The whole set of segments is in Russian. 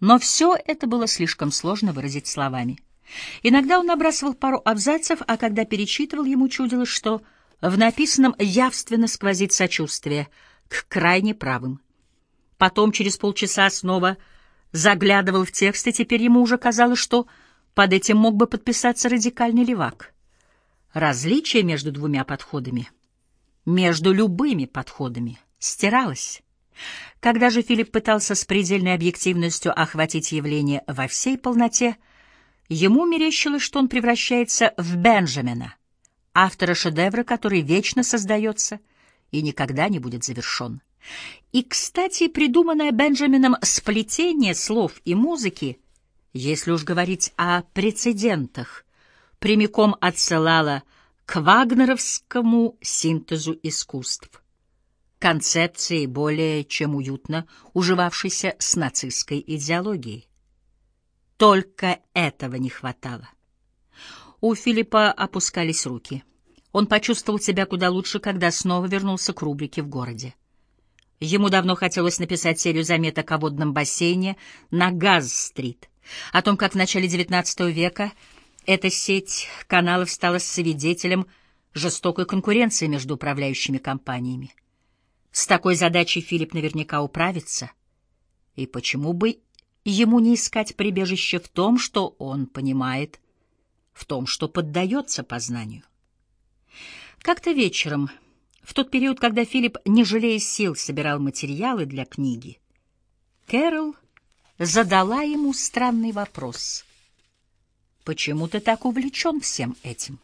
Но все это было слишком сложно выразить словами. Иногда он набрасывал пару абзацев, а когда перечитывал, ему чудилось, что в написанном явственно сквозит сочувствие к крайне правым. Потом через полчаса снова заглядывал в текст, и теперь ему уже казалось, что под этим мог бы подписаться радикальный левак. Различие между двумя подходами, между любыми подходами, стиралось. Когда же Филипп пытался с предельной объективностью охватить явление во всей полноте, ему мерещилось, что он превращается в Бенджамина, автора шедевра, который вечно создается и никогда не будет завершен. И, кстати, придуманное Бенджамином сплетение слов и музыки, если уж говорить о прецедентах, прямиком отсылало к вагнеровскому синтезу искусств, концепции более чем уютно уживавшейся с нацистской идеологией. Только этого не хватало. У Филиппа опускались руки. Он почувствовал себя куда лучше, когда снова вернулся к рубрике в городе. Ему давно хотелось написать серию заметок о водном бассейне на Газ-стрит, о том, как в начале XIX века эта сеть каналов стала свидетелем жестокой конкуренции между управляющими компаниями. С такой задачей Филипп наверняка управится. И почему бы ему не искать прибежище в том, что он понимает, в том, что поддается познанию? Как-то вечером... В тот период, когда Филипп, не жалея сил, собирал материалы для книги, Кэрол задала ему странный вопрос. «Почему ты так увлечен всем этим?»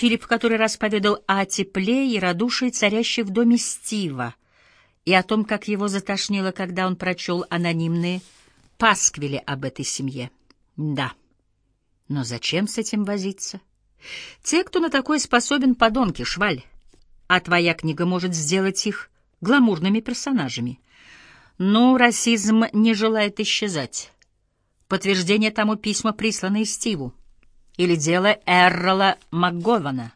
Филипп в который раз поведал о тепле и радушии, царящей в доме Стива, и о том, как его затошнило, когда он прочел анонимные пасквили об этой семье. Да, но зачем с этим возиться? Те, кто на такое способен, подонки, шваль а твоя книга может сделать их гламурными персонажами. Но расизм не желает исчезать. Подтверждение тому письма, присланные Стиву. Или дело Эррола МакГована.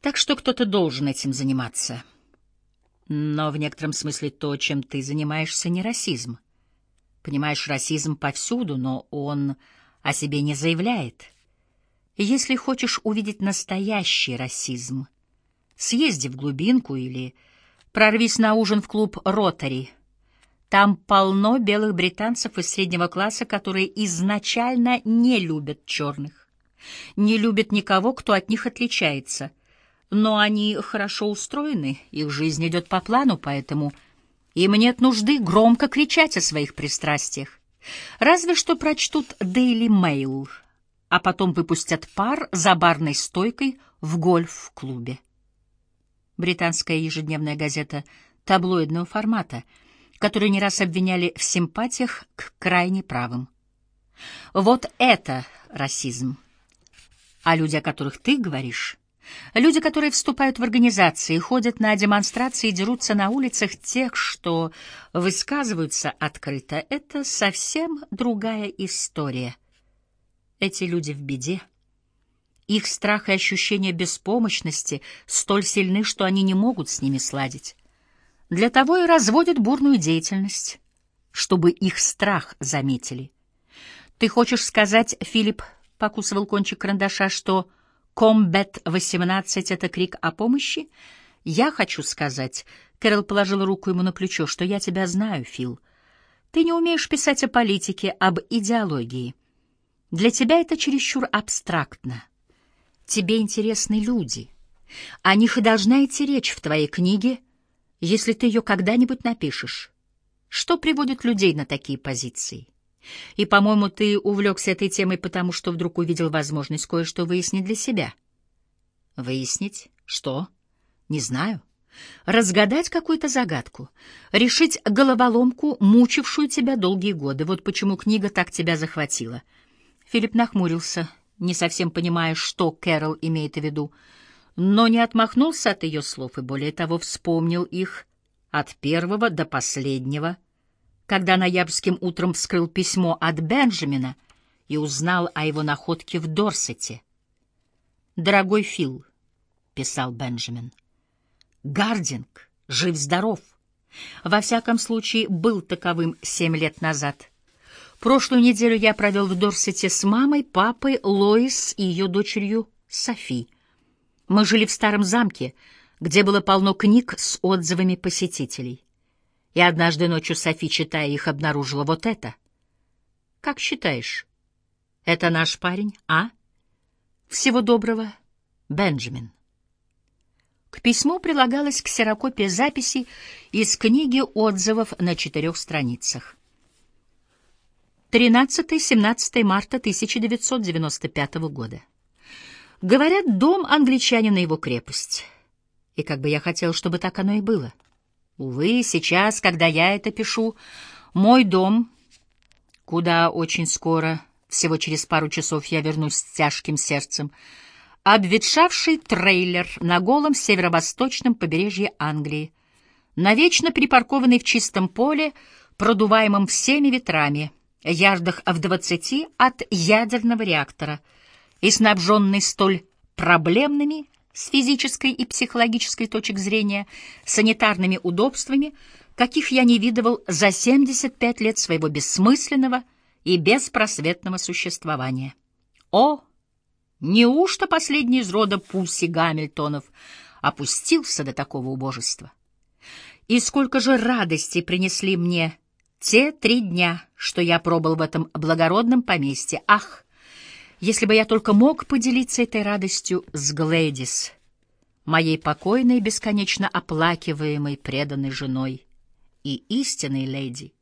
Так что кто-то должен этим заниматься. Но в некотором смысле то, чем ты занимаешься, не расизм. Понимаешь, расизм повсюду, но он о себе не заявляет. Если хочешь увидеть настоящий расизм — Съезди в глубинку или прорвись на ужин в клуб «Ротари». Там полно белых британцев из среднего класса, которые изначально не любят черных, не любят никого, кто от них отличается. Но они хорошо устроены, их жизнь идет по плану, поэтому им нет нужды громко кричать о своих пристрастиях. Разве что прочтут «Дейли Mail, а потом выпустят пар за барной стойкой в гольф-клубе британская ежедневная газета таблоидного формата, которую не раз обвиняли в симпатиях к крайне правым. Вот это расизм. А люди, о которых ты говоришь, люди, которые вступают в организации, ходят на демонстрации и дерутся на улицах тех, что высказываются открыто, это совсем другая история. Эти люди в беде. Их страх и ощущение беспомощности столь сильны, что они не могут с ними сладить. Для того и разводят бурную деятельность, чтобы их страх заметили. Ты хочешь сказать, Филипп покусывал кончик карандаша, что «Комбет-18» — это крик о помощи? Я хочу сказать, Кэрол положила руку ему на плечо, что я тебя знаю, Фил. Ты не умеешь писать о политике, об идеологии. Для тебя это чересчур абстрактно. Тебе интересны люди. О них и должна идти речь в твоей книге, если ты ее когда-нибудь напишешь. Что приводит людей на такие позиции? И, по-моему, ты увлекся этой темой, потому что вдруг увидел возможность кое-что выяснить для себя. Выяснить? Что? Не знаю. Разгадать какую-то загадку. Решить головоломку, мучившую тебя долгие годы. Вот почему книга так тебя захватила. Филипп нахмурился не совсем понимая, что Кэрол имеет в виду, но не отмахнулся от ее слов и, более того, вспомнил их от первого до последнего, когда ноябрьским утром вскрыл письмо от Бенджамина и узнал о его находке в Дорсете. «Дорогой Фил», — писал Бенджамин, — «Гардинг, жив-здоров. Во всяком случае, был таковым семь лет назад. Прошлую неделю я провел в Дорсете с мамой, папой, Лоис и ее дочерью Софи. Мы жили в старом замке, где было полно книг с отзывами посетителей. И однажды ночью Софи, читая их, обнаружила вот это. «Как считаешь, это наш парень, а?» «Всего доброго, Бенджамин». К письму прилагалась ксерокопия записи из книги отзывов на четырех страницах. 13-17 марта 1995 года. Говорят, дом англичанина его крепость. И как бы я хотел, чтобы так оно и было. Увы, сейчас, когда я это пишу, мой дом, куда очень скоро, всего через пару часов я вернусь с тяжким сердцем, — обветшавший трейлер на голом северо-восточном побережье Англии, навечно припаркованный в чистом поле, продуваемом всеми ветрами, ярдах в двадцати от ядерного реактора, и снабженный столь проблемными с физической и психологической точек зрения санитарными удобствами, каких я не видывал за 75 лет своего бессмысленного и беспросветного существования. О, Неужто последний из рода Пусси Гамильтонов опустился до такого убожества? И сколько же радости принесли мне те три дня, что я пробыл в этом благородном поместье. Ах, если бы я только мог поделиться этой радостью с Глэдис, моей покойной, бесконечно оплакиваемой, преданной женой и истинной леди.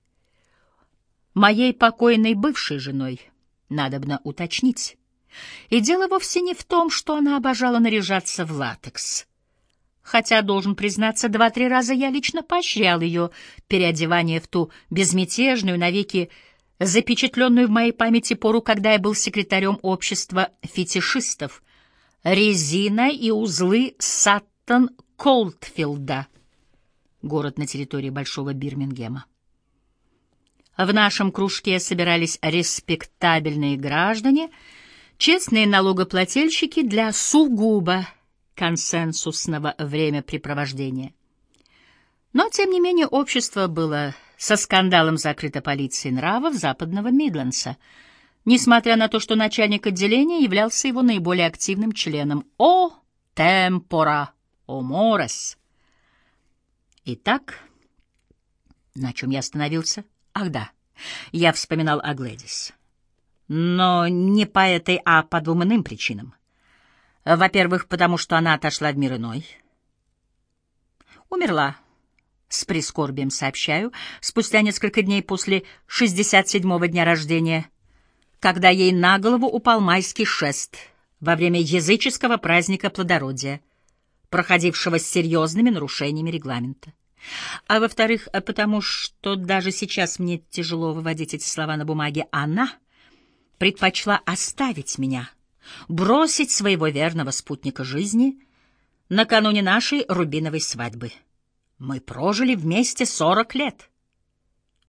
Моей покойной бывшей женой, надобно уточнить. И дело вовсе не в том, что она обожала наряжаться в латекс. Хотя, должен признаться, два-три раза я лично поощрял ее переодевание в ту безмятежную, навеки запечатленную в моей памяти пору, когда я был секретарем общества фетишистов. Резина и узлы Саттон Колдфилда, город на территории Большого Бирмингема. В нашем кружке собирались респектабельные граждане — Честные налогоплательщики для сугубо консенсусного времяпрепровождения. Но, тем не менее, общество было со скандалом закрыто полицией нравов западного Мидлендса, несмотря на то, что начальник отделения являлся его наиболее активным членом. О, темпора, о морес! Итак, на чем я остановился? Ах да, я вспоминал о Глэдис. Но не по этой, а по двум иным причинам. Во-первых, потому что она отошла в мир иной. Умерла, с прискорбием сообщаю, спустя несколько дней после 67-го дня рождения, когда ей на голову упал майский шест во время языческого праздника плодородия, проходившего с серьезными нарушениями регламента. А во-вторых, потому что даже сейчас мне тяжело выводить эти слова на бумаге, она — предпочла оставить меня, бросить своего верного спутника жизни накануне нашей рубиновой свадьбы. Мы прожили вместе сорок лет.